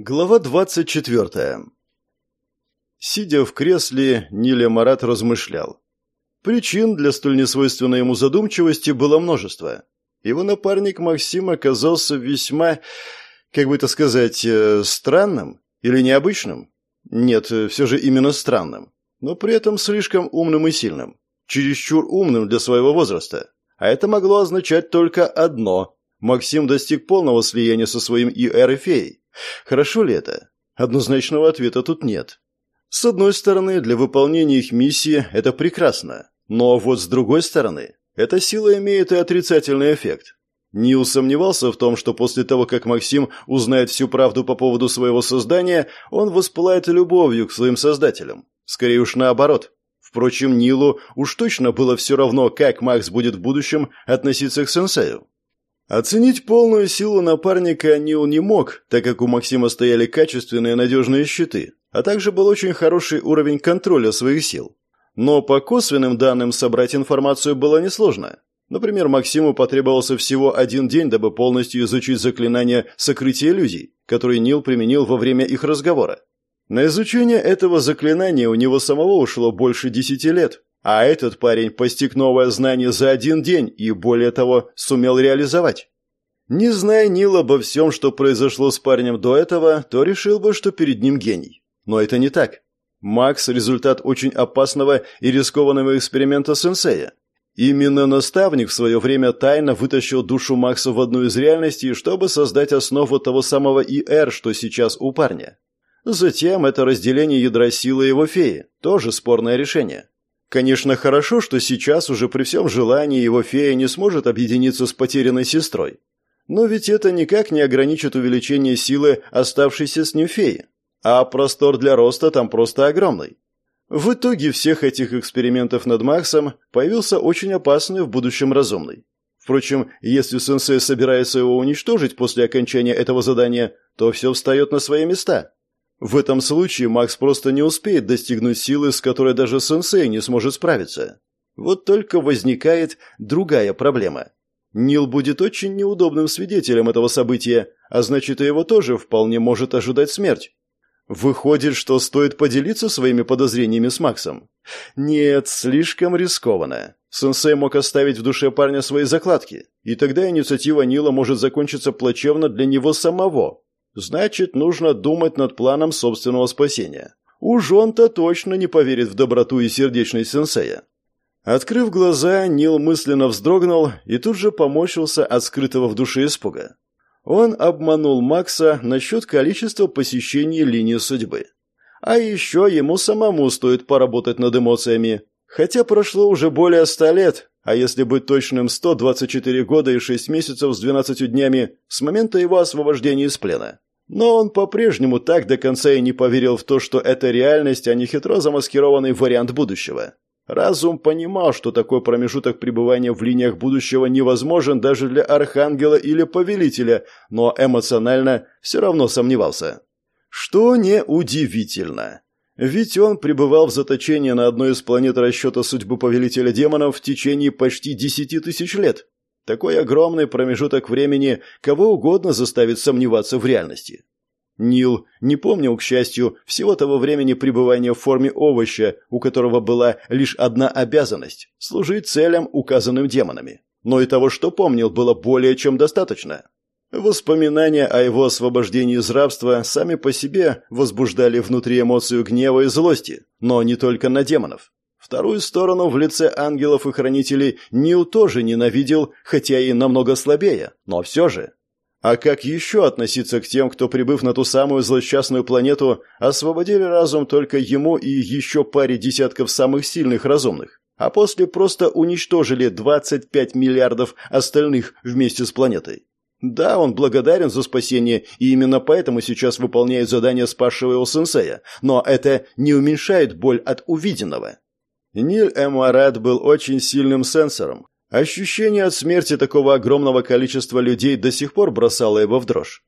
Глава 24. Сидя в кресле, Ниля Марат размышлял. Причин для столь несвойственной ему задумчивости было множество. Его напарник Максим оказался весьма, как бы это сказать, э, странным или необычным. Нет, все же именно странным, но при этом слишком умным и сильным. Чересчур умным для своего возраста. А это могло означать только одно. Максим достиг полного слияния со своим ИР и феей. Хорошо ли это? Однозначного ответа тут нет. С одной стороны, для выполнения их миссии это прекрасно. Но вот с другой стороны, эта сила имеет и отрицательный эффект. Нил сомневался в том, что после того, как Максим узнает всю правду по поводу своего создания, он воспылает любовью к своим создателям. Скорее уж наоборот. Впрочем, Нилу уж точно было все равно, как Макс будет в будущем относиться к сенсею. Оценить полную силу напарника Нил не мог, так как у Максима стояли качественные надежные щиты, а также был очень хороший уровень контроля своих сил. Но по косвенным данным собрать информацию было несложно. Например, Максиму потребовался всего один день, дабы полностью изучить заклинание сокрытия иллюзий, которое Нил применил во время их разговора. На изучение этого заклинания у него самого ушло больше десяти лет, а этот парень постиг новое знание за один день и, более того, сумел реализовать. Не зная Нил обо всем, что произошло с парнем до этого, то решил бы, что перед ним гений. Но это не так. Макс – результат очень опасного и рискованного эксперимента сенсея. Именно наставник в свое время тайно вытащил душу Макса в одну из реальностей, чтобы создать основу того самого ИР, что сейчас у парня. Затем это разделение ядра силы его феи, тоже спорное решение. Конечно, хорошо, что сейчас уже при всем желании его фея не сможет объединиться с потерянной сестрой. Но ведь это никак не ограничит увеличение силы оставшейся с ним феи. А простор для роста там просто огромный. В итоге всех этих экспериментов над Максом появился очень опасный в будущем разумный. Впрочем, если сенсей собирается его уничтожить после окончания этого задания, то все встает на свои места. В этом случае Макс просто не успеет достигнуть силы, с которой даже сенсей не сможет справиться. Вот только возникает другая проблема. Нил будет очень неудобным свидетелем этого события, а значит, и его тоже вполне может ожидать смерть. Выходит, что стоит поделиться своими подозрениями с Максом? Нет, слишком рискованно. Сенсей мог оставить в душе парня свои закладки, и тогда инициатива Нила может закончиться плачевно для него самого, Значит, нужно думать над планом собственного спасения. Уж он-то точно не поверит в доброту и сердечность сенсея. Открыв глаза, Нил мысленно вздрогнул и тут же поморщился от скрытого в душе испуга. Он обманул Макса насчет количества посещений линии судьбы. А еще ему самому стоит поработать над эмоциями. Хотя прошло уже более ста лет, а если быть точным, 124 года и 6 месяцев с 12 днями с момента его освобождения из плена. Но он по-прежнему так до конца и не поверил в то, что это реальность, а не хитро замаскированный вариант будущего. Разум понимал, что такой промежуток пребывания в линиях будущего невозможен даже для Архангела или Повелителя, но эмоционально все равно сомневался. Что неудивительно. Ведь он пребывал в заточении на одной из планет расчета судьбы Повелителя Демонов в течение почти десяти тысяч лет. Такой огромный промежуток времени кого угодно заставит сомневаться в реальности. Нил не помнил, к счастью, всего того времени пребывания в форме овоща, у которого была лишь одна обязанность – служить целям, указанным демонами. Но и того, что помнил, было более чем достаточно. Воспоминания о его освобождении из рабства сами по себе возбуждали внутри эмоцию гнева и злости, но не только на демонов. Вторую сторону в лице ангелов и хранителей Нил тоже ненавидел, хотя и намного слабее, но все же. А как еще относиться к тем, кто, прибыв на ту самую злосчастную планету, освободили разум только ему и еще паре десятков самых сильных разумных, а после просто уничтожили 25 миллиардов остальных вместе с планетой? Да, он благодарен за спасение, и именно поэтому сейчас выполняет задание спасшего его сенсея, но это не уменьшает боль от увиденного. Ниль Эмуарат был очень сильным сенсором. Ощущение от смерти такого огромного количества людей до сих пор бросало его в дрожь.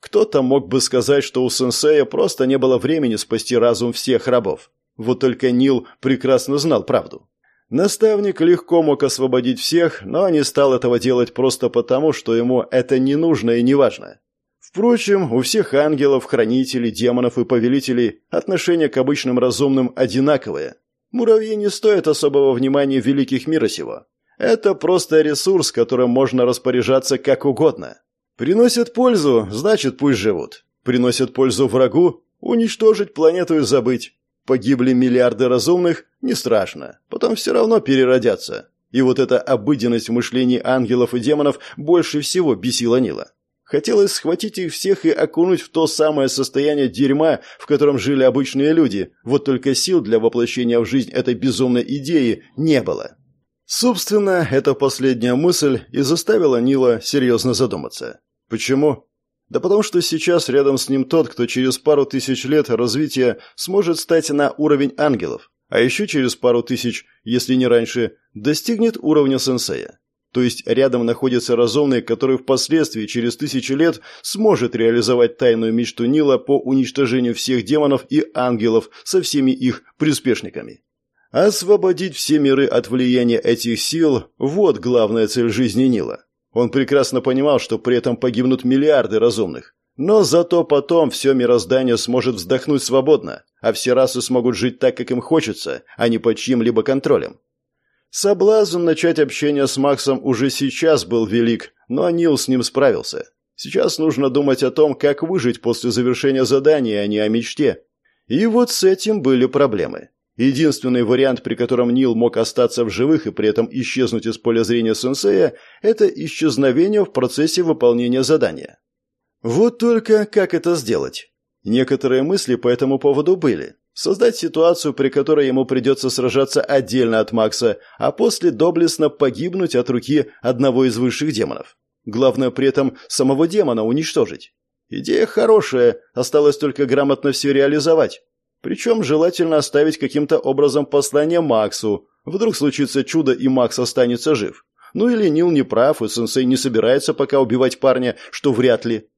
Кто-то мог бы сказать, что у сенсея просто не было времени спасти разум всех рабов. Вот только Нил прекрасно знал правду. Наставник легко мог освободить всех, но не стал этого делать просто потому, что ему это не нужно и не важно Впрочем, у всех ангелов, хранителей, демонов и повелителей отношение к обычным разумным одинаковое. Муравьи не стоят особого внимания великих мира сего. Это просто ресурс, которым можно распоряжаться как угодно. Приносят пользу, значит пусть живут. Приносят пользу врагу, уничтожить планету и забыть. Погибли миллиарды разумных, не страшно, потом все равно переродятся. И вот эта обыденность в мышлении ангелов и демонов больше всего бесила Нила. Хотелось схватить их всех и окунуть в то самое состояние дерьма, в котором жили обычные люди, вот только сил для воплощения в жизнь этой безумной идеи не было. Собственно, эта последняя мысль и заставила Нила серьезно задуматься. Почему? Да потому что сейчас рядом с ним тот, кто через пару тысяч лет развития сможет стать на уровень ангелов, а еще через пару тысяч, если не раньше, достигнет уровня сенсея. То есть рядом находится разумный, который впоследствии, через тысячи лет, сможет реализовать тайную мечту Нила по уничтожению всех демонов и ангелов со всеми их приспешниками. Освободить все миры от влияния этих сил – вот главная цель жизни Нила. Он прекрасно понимал, что при этом погибнут миллиарды разумных. Но зато потом все мироздание сможет вздохнуть свободно, а все расы смогут жить так, как им хочется, а не под чьим-либо контролем. Соблазн начать общение с Максом уже сейчас был велик, но Нил с ним справился. Сейчас нужно думать о том, как выжить после завершения задания, а не о мечте. И вот с этим были проблемы. Единственный вариант, при котором Нил мог остаться в живых и при этом исчезнуть из поля зрения сенсея, это исчезновение в процессе выполнения задания. Вот только как это сделать? Некоторые мысли по этому поводу были. Создать ситуацию, при которой ему придется сражаться отдельно от Макса, а после доблестно погибнуть от руки одного из высших демонов. Главное при этом самого демона уничтожить. Идея хорошая, осталось только грамотно все реализовать. Причем желательно оставить каким-то образом послание Максу. Вдруг случится чудо, и Макс останется жив. Ну или Нил не прав, и сенсей не собирается пока убивать парня, что вряд ли.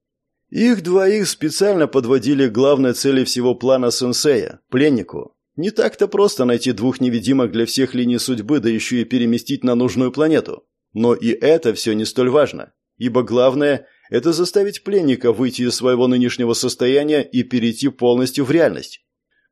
Их двоих специально подводили к главной цели всего плана сенсея – пленнику. Не так-то просто найти двух невидимок для всех линий судьбы, да еще и переместить на нужную планету. Но и это все не столь важно, ибо главное – это заставить пленника выйти из своего нынешнего состояния и перейти полностью в реальность.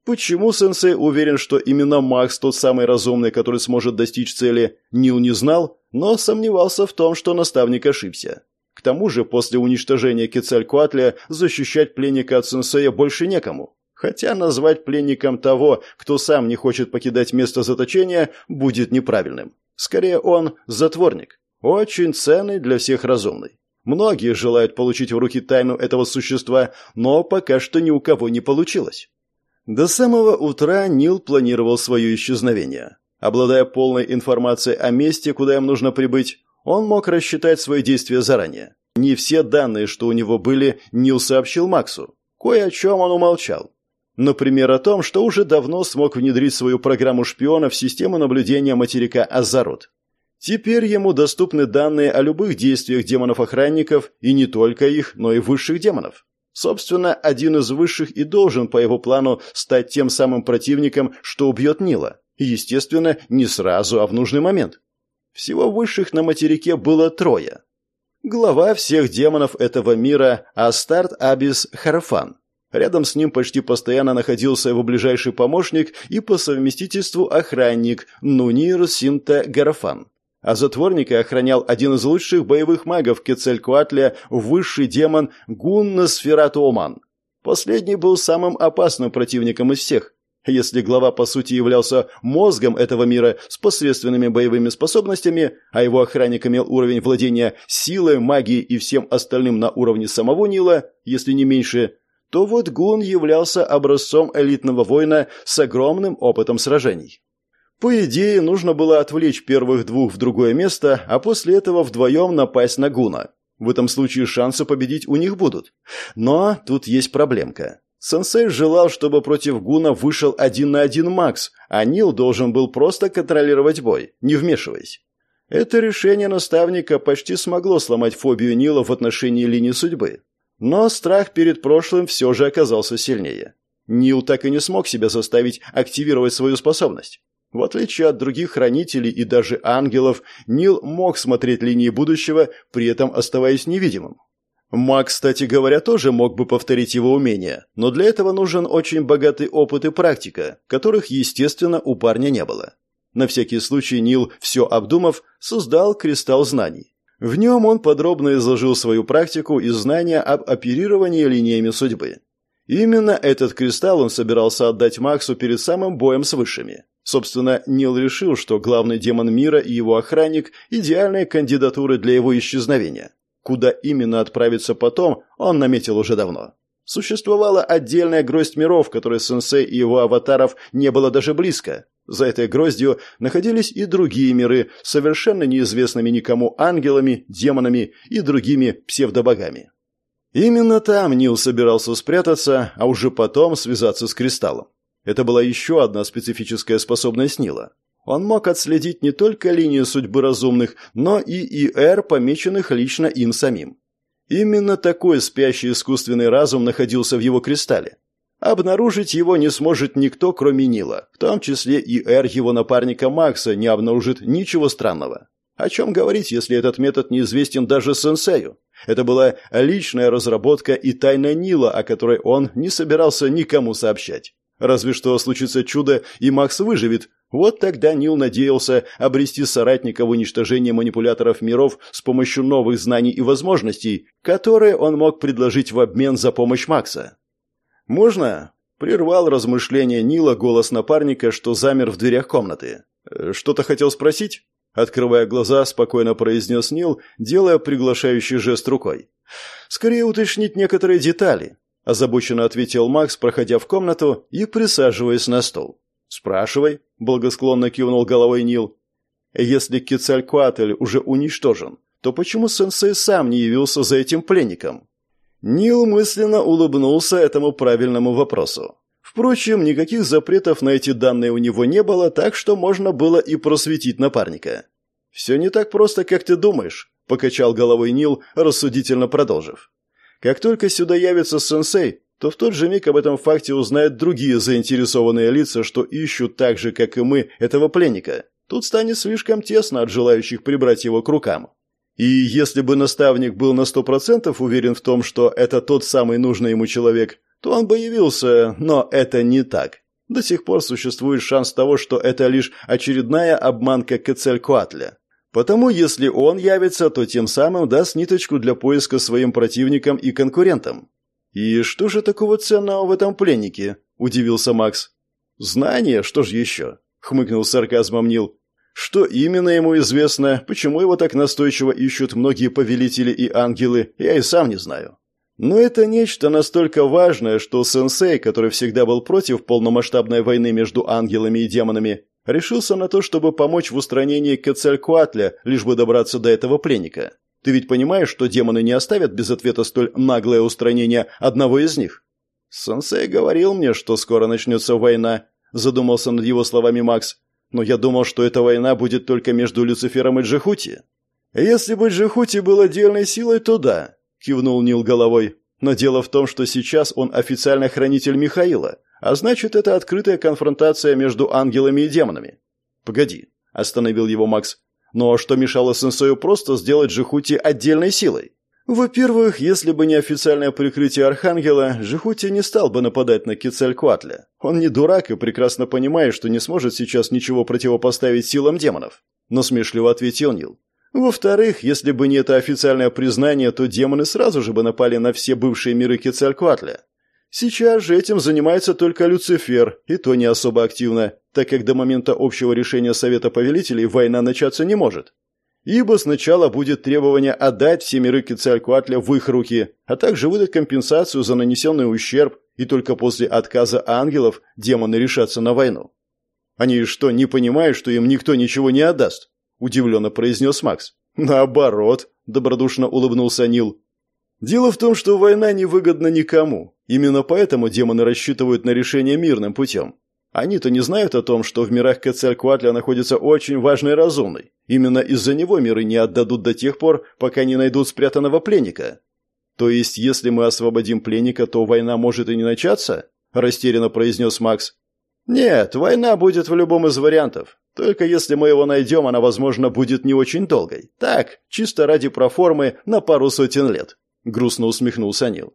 Почему сенсей уверен, что именно Макс тот самый разумный, который сможет достичь цели, Нил не знал, но сомневался в том, что наставник ошибся. К тому же, после уничтожения Кецалькуатля защищать пленника от сенсея больше некому. Хотя назвать пленником того, кто сам не хочет покидать место заточения, будет неправильным. Скорее, он затворник. Очень ценный для всех разумный. Многие желают получить в руки тайну этого существа, но пока что ни у кого не получилось. До самого утра Нил планировал свое исчезновение. Обладая полной информацией о месте, куда им нужно прибыть, он мог рассчитать свои действия заранее. Не все данные, что у него были, Нил сообщил Максу. Кое о чем он умолчал. Например, о том, что уже давно смог внедрить свою программу шпиона в систему наблюдения материка Азарот. Теперь ему доступны данные о любых действиях демонов-охранников, и не только их, но и высших демонов. Собственно, один из высших и должен по его плану стать тем самым противником, что убьет Нила. Естественно, не сразу, а в нужный момент. Всего высших на материке было трое. Глава всех демонов этого мира Астарт Абис Харфан. Рядом с ним почти постоянно находился его ближайший помощник и по совместительству охранник Нунир Синта Гарафан а затворника охранял один из лучших боевых магов Кецелькуатля, высший демон Гунна Сфератоман. Последний был самым опасным противником из всех. Если глава по сути являлся мозгом этого мира с посредственными боевыми способностями, а его охранник имел уровень владения силой, магией и всем остальным на уровне самого Нила, если не меньше, то вот Гун являлся образцом элитного воина с огромным опытом сражений. По идее, нужно было отвлечь первых двух в другое место, а после этого вдвоем напасть на Гуна. В этом случае шансы победить у них будут. Но тут есть проблемка. Сенсей желал, чтобы против Гуна вышел один на один Макс, а Нил должен был просто контролировать бой, не вмешиваясь. Это решение наставника почти смогло сломать фобию Нила в отношении линии судьбы. Но страх перед прошлым все же оказался сильнее. Нил так и не смог себя заставить активировать свою способность. В отличие от других хранителей и даже ангелов, Нил мог смотреть линии будущего, при этом оставаясь невидимым. Маг, кстати говоря, тоже мог бы повторить его умение, но для этого нужен очень богатый опыт и практика, которых, естественно, у парня не было. На всякий случай Нил, все обдумав, создал кристалл знаний. В нем он подробно изложил свою практику и знания об оперировании линиями судьбы. Именно этот кристалл он собирался отдать Максу перед самым боем с высшими. Собственно, Нил решил, что главный демон мира и его охранник – идеальные кандидатуры для его исчезновения. Куда именно отправиться потом, он наметил уже давно. Существовала отдельная гроздь миров, которой сенсей и его аватаров не было даже близко. За этой гроздью находились и другие миры, совершенно неизвестными никому ангелами, демонами и другими псевдобогами. Именно там Нил собирался спрятаться, а уже потом связаться с кристаллом. Это была еще одна специфическая способность Нила. Он мог отследить не только линию судьбы разумных, но и ИР, помеченных лично им самим. Именно такой спящий искусственный разум находился в его кристалле. Обнаружить его не сможет никто, кроме Нила, в том числе и Эр его напарника Макса не обнаружит ничего странного. О чем говорить, если этот метод неизвестен даже сенсею? Это была личная разработка и тайна Нила, о которой он не собирался никому сообщать. Разве что случится чудо, и Макс выживет. Вот тогда Нил надеялся обрести соратника в уничтожении манипуляторов миров с помощью новых знаний и возможностей, которые он мог предложить в обмен за помощь Макса. «Можно?» – прервал размышления Нила голос напарника, что замер в дверях комнаты. «Э, «Что-то хотел спросить?» Открывая глаза, спокойно произнес Нил, делая приглашающий жест рукой. «Скорее уточнить некоторые детали», – озабоченно ответил Макс, проходя в комнату и присаживаясь на стол. «Спрашивай», – благосклонно кивнул головой Нил. «Если Кецалькуатль уже уничтожен, то почему сенсей сам не явился за этим пленником?» Нил мысленно улыбнулся этому правильному вопросу. Впрочем, никаких запретов на эти данные у него не было, так что можно было и просветить напарника. «Все не так просто, как ты думаешь», – покачал головой Нил, рассудительно продолжив. «Как только сюда явится сенсей, то в тот же миг об этом факте узнают другие заинтересованные лица, что ищут так же, как и мы, этого пленника. Тут станет слишком тесно от желающих прибрать его к рукам. И если бы наставник был на сто процентов уверен в том, что это тот самый нужный ему человек, то он бы явился, но это не так. До сих пор существует шанс того, что это лишь очередная обманка Кецелькуатля. Потому если он явится, то тем самым даст ниточку для поиска своим противникам и конкурентам. «И что же такого ценного в этом пленнике?» – удивился Макс. «Знание, что же еще?» – хмыкнул сарказмом Нил. «Что именно ему известно, почему его так настойчиво ищут многие повелители и ангелы, я и сам не знаю. Но это нечто настолько важное, что сенсей, который всегда был против полномасштабной войны между ангелами и демонами, решился на то, чтобы помочь в устранении Кецалькуатля, лишь бы добраться до этого пленника. Ты ведь понимаешь, что демоны не оставят без ответа столь наглое устранение одного из них? Сенсей говорил мне, что скоро начнется война, задумался над его словами Макс. Но я думал, что эта война будет только между Люцифером и Джихути. Если бы Джихути был отдельной силой, то да, кивнул Нил головой. Но дело в том, что сейчас он официально хранитель Михаила, а значит, это открытая конфронтация между ангелами и демонами. Погоди, остановил его Макс. Но что мешало сенсею просто сделать Жихути отдельной силой? Во-первых, если бы не официальное прикрытие Архангела, Жихути не стал бы нападать на Кицалькуатля. Он не дурак и прекрасно понимает, что не сможет сейчас ничего противопоставить силам демонов. Но смешливо ответил Нил. Во-вторых, если бы не это официальное признание, то демоны сразу же бы напали на все бывшие миры Кецалькуатля. Сейчас же этим занимается только Люцифер, и то не особо активно, так как до момента общего решения Совета Повелителей война начаться не может. Ибо сначала будет требование отдать все миры Кецалькуатля в их руки, а также выдать компенсацию за нанесенный ущерб, и только после отказа ангелов демоны решатся на войну. Они что, не понимают, что им никто ничего не отдаст? удивленно произнес Макс. Наоборот, добродушно улыбнулся Нил. Дело в том, что война невыгодна никому. Именно поэтому демоны рассчитывают на решение мирным путем. Они-то не знают о том, что в мирах Кецалькуатля находится очень важный разумный. Именно из-за него миры не отдадут до тех пор, пока не найдут спрятанного пленника. То есть, если мы освободим пленника, то война может и не начаться? Растерянно произнес Макс. Нет, война будет в любом из вариантов. Только если мы его найдем, она, возможно, будет не очень долгой. Так, чисто ради проформы на пару сотен лет. — грустно усмехнулся Нил.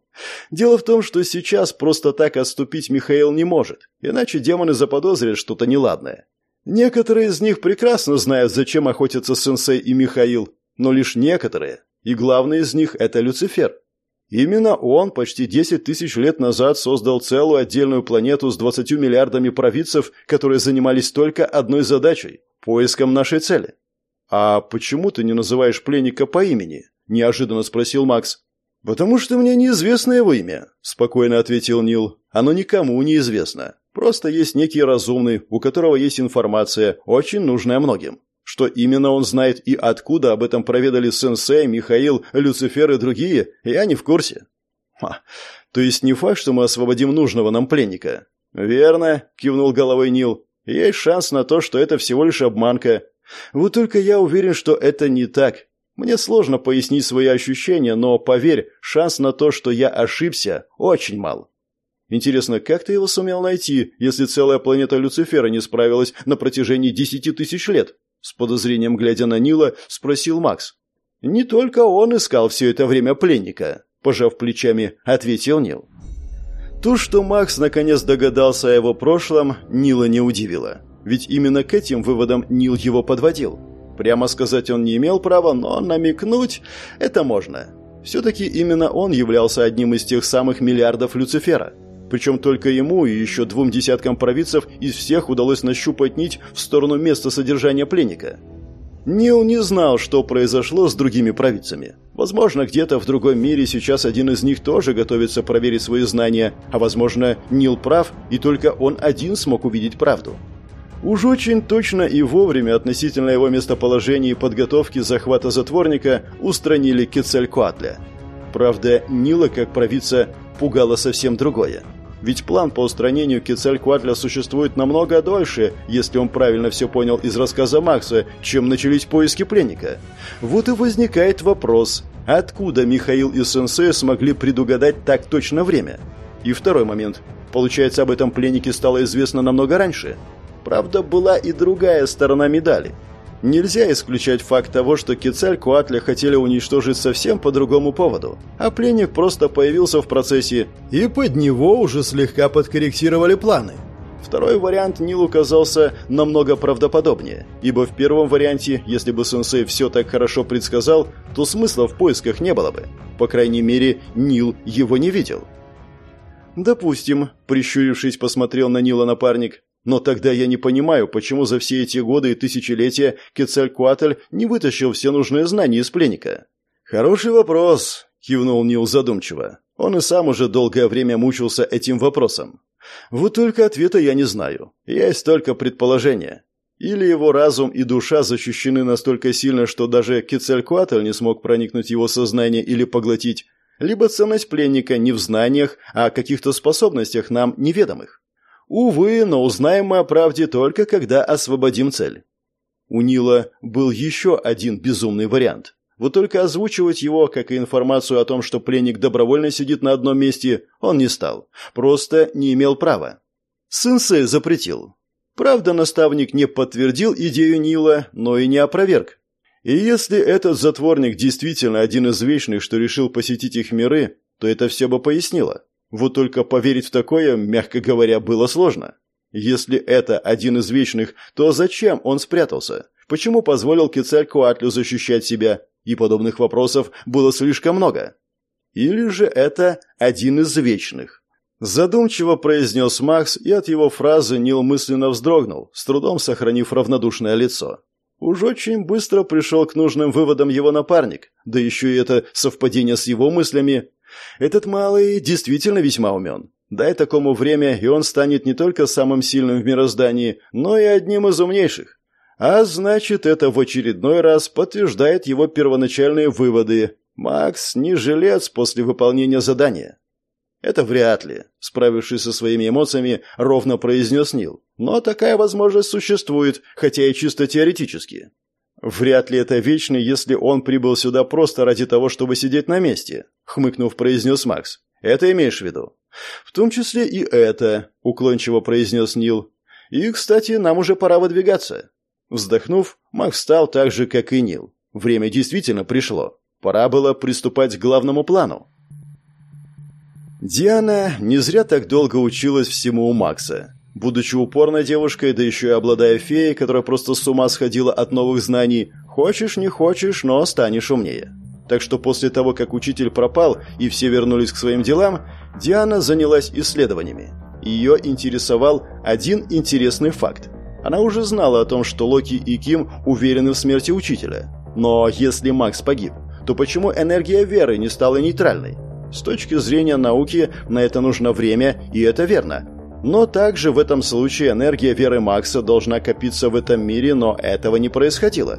«Дело в том, что сейчас просто так отступить Михаил не может, иначе демоны заподозрят что-то неладное. Некоторые из них прекрасно знают, зачем охотятся сенсей и Михаил, но лишь некоторые, и главный из них – это Люцифер. Именно он почти 10 тысяч лет назад создал целую отдельную планету с 20 миллиардами провидцев, которые занимались только одной задачей – поиском нашей цели. «А почему ты не называешь пленника по имени?» – неожиданно спросил Макс. «Потому что мне неизвестно его имя», – спокойно ответил Нил. «Оно никому не известно. Просто есть некий разумный, у которого есть информация, очень нужная многим. Что именно он знает и откуда об этом проведали сенсей, Михаил, Люцифер и другие, я не в курсе». «Ха, то есть не факт, что мы освободим нужного нам пленника?» «Верно», – кивнул головой Нил. «Есть шанс на то, что это всего лишь обманка. Вот только я уверен, что это не так. Мне сложно пояснить свои ощущения, но, поверь, шанс на то, что я ошибся, очень мал. Интересно, как ты его сумел найти, если целая планета Люцифера не справилась на протяжении десяти тысяч лет? С подозрением глядя на Нила, спросил Макс. Не только он искал все это время пленника, пожав плечами, ответил Нил. То, что Макс наконец догадался о его прошлом, Нила не удивило. Ведь именно к этим выводам Нил его подводил. Прямо сказать он не имел права, но намекнуть это можно. Все-таки именно он являлся одним из тех самых миллиардов Люцифера. Причем только ему и еще двум десяткам провидцев из всех удалось нащупать нить в сторону места содержания пленника. Нил не знал, что произошло с другими провидцами. Возможно, где-то в другом мире сейчас один из них тоже готовится проверить свои знания, а возможно, Нил прав, и только он один смог увидеть правду. Уж очень точно и вовремя относительно его местоположения и подготовки захвата затворника устранили Кецалькуатля. Правда, Нила, как провидца, пугало совсем другое. Ведь план по устранению Кецалькуатля существует намного дольше, если он правильно все понял из рассказа Макса, чем начались поиски пленника. Вот и возникает вопрос, откуда Михаил и Сенсей смогли предугадать так точно время? И второй момент. Получается, об этом пленнике стало известно намного раньше – Правда, была и другая сторона медали. Нельзя исключать факт того, что Кецалькуатля хотели уничтожить совсем по другому поводу, а пленник просто появился в процессе, и под него уже слегка подкорректировали планы. Второй вариант Нилу казался намного правдоподобнее, ибо в первом варианте, если бы сенсей все так хорошо предсказал, то смысла в поисках не было бы. По крайней мере, Нил его не видел. «Допустим», — прищурившись, посмотрел на Нила напарник, но тогда я не понимаю, почему за все эти годы и тысячелетия Кецалькуатль не вытащил все нужные знания из пленника. Хороший вопрос, кивнул Нил задумчиво. Он и сам уже долгое время мучился этим вопросом. Вот только ответа я не знаю. Есть только предположения. Или его разум и душа защищены настолько сильно, что даже Кецалькуатль не смог проникнуть в его сознание или поглотить, либо ценность пленника не в знаниях, а каких-то способностях нам неведомых. Увы, но узнаем мы о правде только когда освободим цель. У Нила был еще один безумный вариант. Вот только озвучивать его, как и информацию о том, что пленник добровольно сидит на одном месте, он не стал. Просто не имел права. Сенсей запретил. Правда, наставник не подтвердил идею Нила, но и не опроверг. И если этот затворник действительно один из вечных, что решил посетить их миры, то это все бы пояснило. Вот только поверить в такое, мягко говоря, было сложно. Если это один из вечных, то зачем он спрятался? Почему позволил Кецалькуатлю защищать себя? И подобных вопросов было слишком много. Или же это один из вечных? Задумчиво произнес Макс, и от его фразы Нил мысленно вздрогнул, с трудом сохранив равнодушное лицо. Уж очень быстро пришел к нужным выводам его напарник, да еще и это совпадение с его мыслями этот малый действительно весьма умен. Дай такому время, и он станет не только самым сильным в мироздании, но и одним из умнейших. А значит, это в очередной раз подтверждает его первоначальные выводы. Макс не жилец после выполнения задания. Это вряд ли, справившись со своими эмоциями, ровно произнес Нил. Но такая возможность существует, хотя и чисто теоретически. «Вряд ли это вечный, если он прибыл сюда просто ради того, чтобы сидеть на месте», — хмыкнув, произнес Макс. «Это имеешь в виду?» «В том числе и это», — уклончиво произнес Нил. «И, кстати, нам уже пора выдвигаться». Вздохнув, Макс встал так же, как и Нил. Время действительно пришло. Пора было приступать к главному плану. Диана не зря так долго училась всему у Макса. Будучи упорной девушкой, да еще и обладая феей, которая просто с ума сходила от новых знаний, хочешь не хочешь, но станешь умнее. Так что после того, как учитель пропал и все вернулись к своим делам, Диана занялась исследованиями. Ее интересовал один интересный факт. Она уже знала о том, что Локи и Ким уверены в смерти учителя. Но если Макс погиб, то почему энергия веры не стала нейтральной? С точки зрения науки на это нужно время, и это верно. Но также в этом случае энергия веры Макса должна копиться в этом мире, но этого не происходило.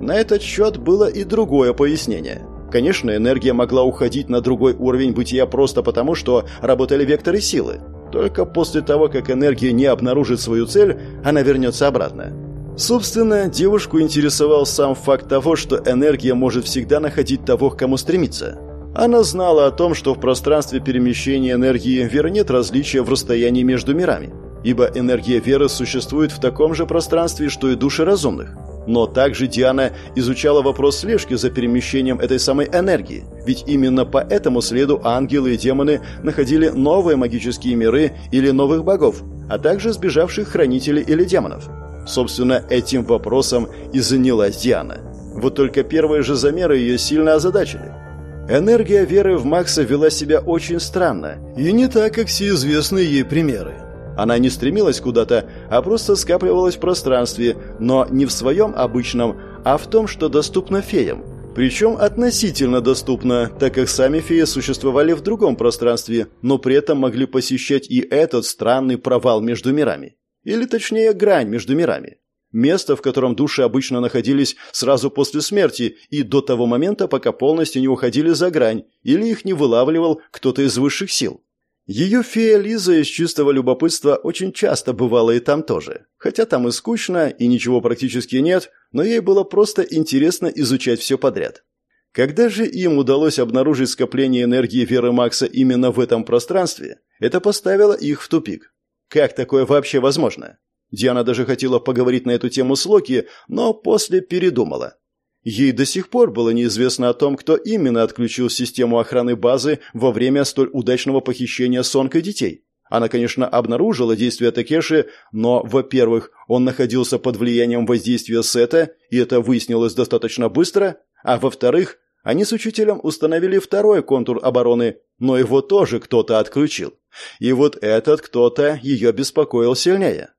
На этот счет было и другое пояснение. Конечно, энергия могла уходить на другой уровень бытия просто потому, что работали векторы силы. Только после того, как энергия не обнаружит свою цель, она вернется обратно. Собственно, девушку интересовал сам факт того, что энергия может всегда находить того, к кому стремится. Она знала о том, что в пространстве перемещения энергии веры нет различия в расстоянии между мирами, ибо энергия веры существует в таком же пространстве, что и души разумных. Но также Диана изучала вопрос слежки за перемещением этой самой энергии, ведь именно по этому следу ангелы и демоны находили новые магические миры или новых богов, а также сбежавших хранителей или демонов. Собственно, этим вопросом и занялась Диана. Вот только первые же замеры ее сильно озадачили. Энергия веры в Макса вела себя очень странно, и не так, как все известные ей примеры. Она не стремилась куда-то, а просто скапливалась в пространстве, но не в своем обычном, а в том, что доступно феям. Причем относительно доступно, так как сами феи существовали в другом пространстве, но при этом могли посещать и этот странный провал между мирами. Или точнее, грань между мирами. Место, в котором души обычно находились сразу после смерти и до того момента, пока полностью не уходили за грань или их не вылавливал кто-то из высших сил. Ее фея Лиза из чистого любопытства очень часто бывала и там тоже. Хотя там и скучно, и ничего практически нет, но ей было просто интересно изучать все подряд. Когда же им удалось обнаружить скопление энергии Веры Макса именно в этом пространстве, это поставило их в тупик. Как такое вообще возможно? Диана даже хотела поговорить на эту тему с Локи, но после передумала. Ей до сих пор было неизвестно о том, кто именно отключил систему охраны базы во время столь удачного похищения Сонкой детей. Она, конечно, обнаружила действия Такеши, но, во-первых, он находился под влиянием воздействия Сета, и это выяснилось достаточно быстро, а во-вторых, они с учителем установили второй контур обороны, но его тоже кто-то отключил. И вот этот кто-то ее беспокоил сильнее.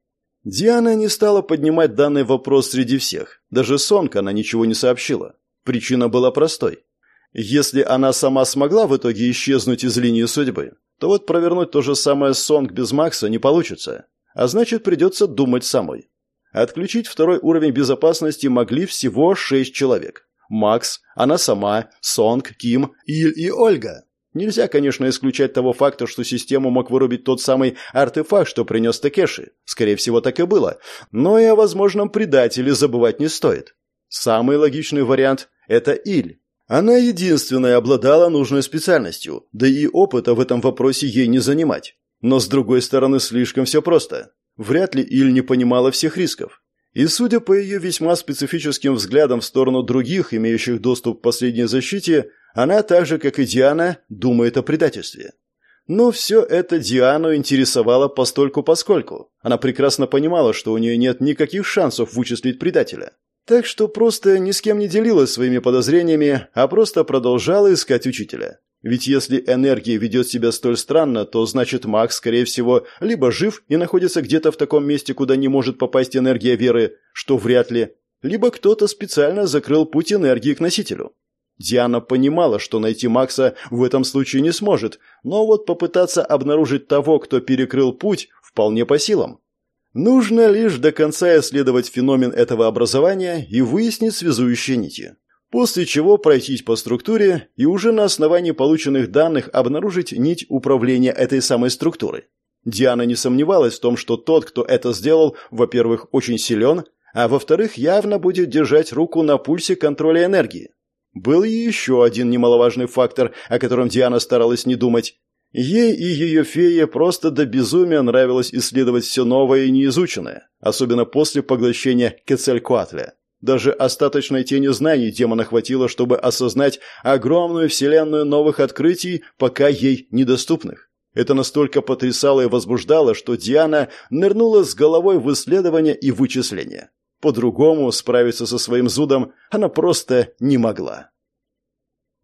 Диана не стала поднимать данный вопрос среди всех. Даже Сонка она ничего не сообщила. Причина была простой. Если она сама смогла в итоге исчезнуть из линии судьбы, то вот провернуть то же самое Сонг без Макса не получится. А значит, придется думать самой. Отключить второй уровень безопасности могли всего шесть человек. Макс, она сама, Сонг, Ким, Иль и Ольга. Нельзя, конечно, исключать того факта, что систему мог вырубить тот самый артефакт, что принес Такеши. Скорее всего, так и было. Но и о возможном предателе забывать не стоит. Самый логичный вариант – это Иль. Она единственная обладала нужной специальностью, да и опыта в этом вопросе ей не занимать. Но с другой стороны, слишком все просто. Вряд ли Иль не понимала всех рисков. И судя по ее весьма специфическим взглядам в сторону других, имеющих доступ к последней защите, она так же, как и Диана, думает о предательстве. Но все это Диану интересовало постольку-поскольку. Она прекрасно понимала, что у нее нет никаких шансов вычислить предателя. Так что просто ни с кем не делилась своими подозрениями, а просто продолжала искать учителя. Ведь если энергия ведет себя столь странно, то значит Макс, скорее всего, либо жив и находится где-то в таком месте, куда не может попасть энергия веры, что вряд ли, либо кто-то специально закрыл путь энергии к носителю. Диана понимала, что найти Макса в этом случае не сможет, но вот попытаться обнаружить того, кто перекрыл путь, вполне по силам. Нужно лишь до конца исследовать феномен этого образования и выяснить связующие нити. После чего пройтись по структуре и уже на основании полученных данных обнаружить нить управления этой самой структурой. Диана не сомневалась в том, что тот, кто это сделал, во-первых, очень силен, а во-вторых, явно будет держать руку на пульсе контроля энергии. Был и еще один немаловажный фактор, о котором Диана старалась не думать. Ей и ее фее просто до безумия нравилось исследовать все новое и неизученное, особенно после поглощения Кецелькуатля. Даже остаточной тени знаний демона хватило, чтобы осознать огромную вселенную новых открытий, пока ей недоступных. Это настолько потрясало и возбуждало, что Диана нырнула с головой в исследования и вычисления. По-другому справиться со своим зудом она просто не могла.